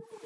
you